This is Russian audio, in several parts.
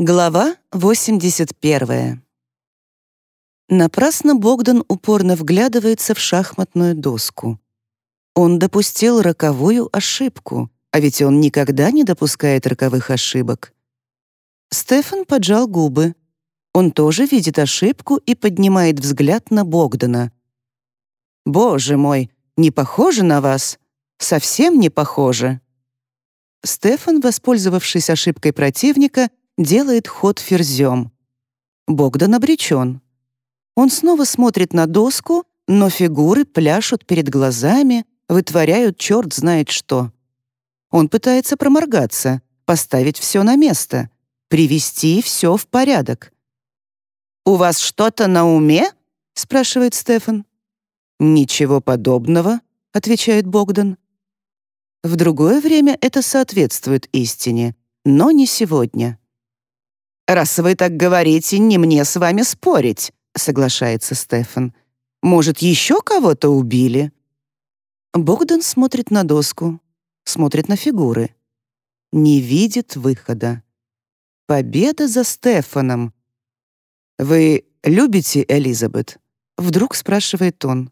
Глава 81. Напрасно Богдан упорно вглядывается в шахматную доску. Он допустил роковую ошибку, а ведь он никогда не допускает роковых ошибок. Стефан поджал губы. Он тоже видит ошибку и поднимает взгляд на Богдана. «Боже мой, не похоже на вас? Совсем не похоже». Стефан, воспользовавшись ошибкой противника, делает ход ферзем. Богдан обречен. Он снова смотрит на доску, но фигуры пляшут перед глазами, вытворяют черт знает что. Он пытается проморгаться, поставить все на место, привести все в порядок. «У вас что-то на уме?» — спрашивает Стефан. «Ничего подобного», — отвечает Богдан. В другое время это соответствует истине, но не сегодня. «Раз вы так говорите, не мне с вами спорить», — соглашается Стефан. «Может, еще кого-то убили?» Богдан смотрит на доску, смотрит на фигуры. Не видит выхода. Победа за Стефаном. «Вы любите Элизабет?» — вдруг спрашивает он.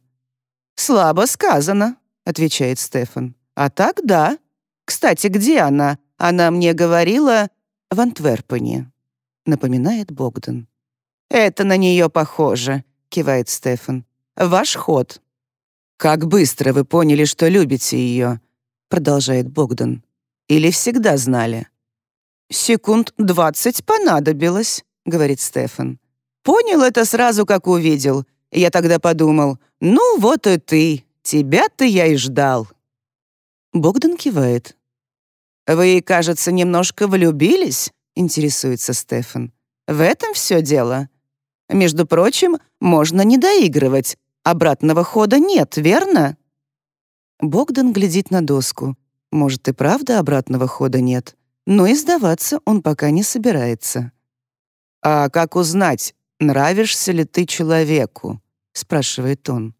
«Слабо сказано», — отвечает Стефан. «А так да. Кстати, где она? Она мне говорила в Антверпене» напоминает Богдан. «Это на нее похоже», — кивает Стефан. «Ваш ход». «Как быстро вы поняли, что любите ее», — продолжает Богдан. «Или всегда знали?» «Секунд двадцать понадобилось», — говорит Стефан. «Понял это сразу, как увидел. Я тогда подумал, ну вот и ты, тебя-то я и ждал». Богдан кивает. «Вы, кажется, немножко влюбились?» Интересуется Стефан. «В этом все дело. Между прочим, можно не доигрывать. Обратного хода нет, верно?» Богдан глядит на доску. Может, и правда обратного хода нет, но и сдаваться он пока не собирается. «А как узнать, нравишься ли ты человеку?» — спрашивает он.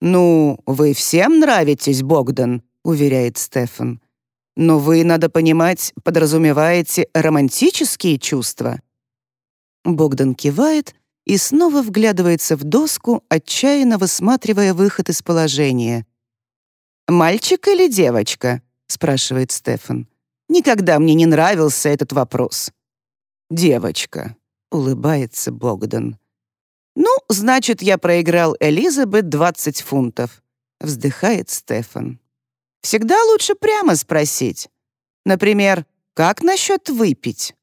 «Ну, вы всем нравитесь, Богдан», — уверяет Стефан. Но вы, надо понимать, подразумеваете романтические чувства». Богдан кивает и снова вглядывается в доску, отчаянно высматривая выход из положения. «Мальчик или девочка?» — спрашивает Стефан. «Никогда мне не нравился этот вопрос». «Девочка», — улыбается Богдан. «Ну, значит, я проиграл Элизабет 20 фунтов», — вздыхает Стефан. Всегда лучше прямо спросить. Например, «Как насчет выпить?»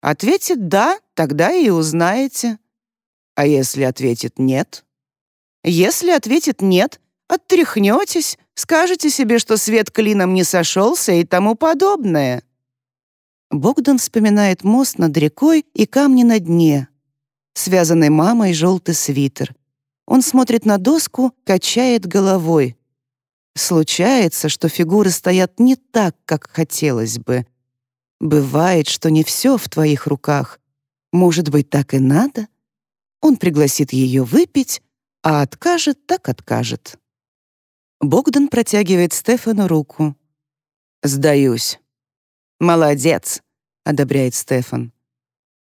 Ответит «да», тогда и узнаете. А если ответит «нет»? Если ответит «нет», оттряхнетесь, скажете себе, что свет клином не сошелся и тому подобное. Богдан вспоминает мост над рекой и камни на дне, связанный мамой желтый свитер. Он смотрит на доску, качает головой. Случается, что фигуры стоят не так, как хотелось бы. Бывает, что не все в твоих руках. Может быть, так и надо? Он пригласит ее выпить, а откажет, так откажет. Богдан протягивает Стефану руку. «Сдаюсь». «Молодец», — одобряет Стефан.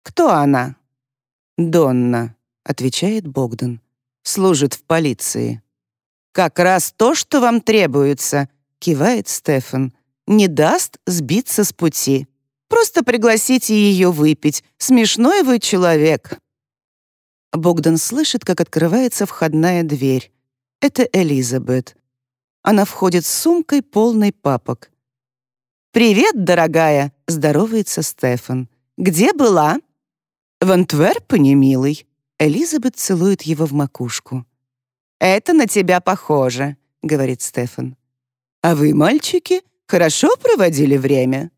«Кто она?» «Донна», — отвечает Богдан. «Служит в полиции». «Как раз то, что вам требуется», — кивает Стефан. «Не даст сбиться с пути. Просто пригласите ее выпить. Смешной вы человек». Богдан слышит, как открывается входная дверь. Это Элизабет. Она входит с сумкой, полной папок. «Привет, дорогая!» — здоровается Стефан. «Где была?» «В Антверпене, милый». Элизабет целует его в макушку. «Это на тебя похоже», — говорит Стефан. «А вы, мальчики, хорошо проводили время?»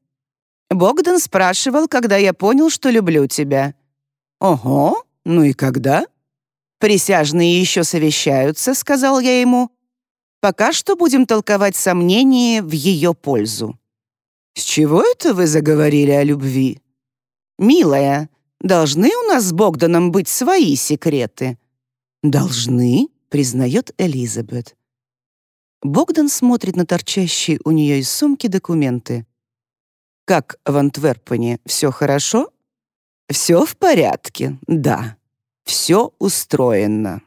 Богдан спрашивал, когда я понял, что люблю тебя. «Ого, ну и когда?» «Присяжные еще совещаются», — сказал я ему. «Пока что будем толковать сомнения в ее пользу». «С чего это вы заговорили о любви?» «Милая, должны у нас с Богданом быть свои секреты?» «Должны?» Признает Элизабет. Богдан смотрит на торчащие у нее из сумки документы. «Как в Антверпене? Все хорошо?» Все в порядке, да. Все устроено.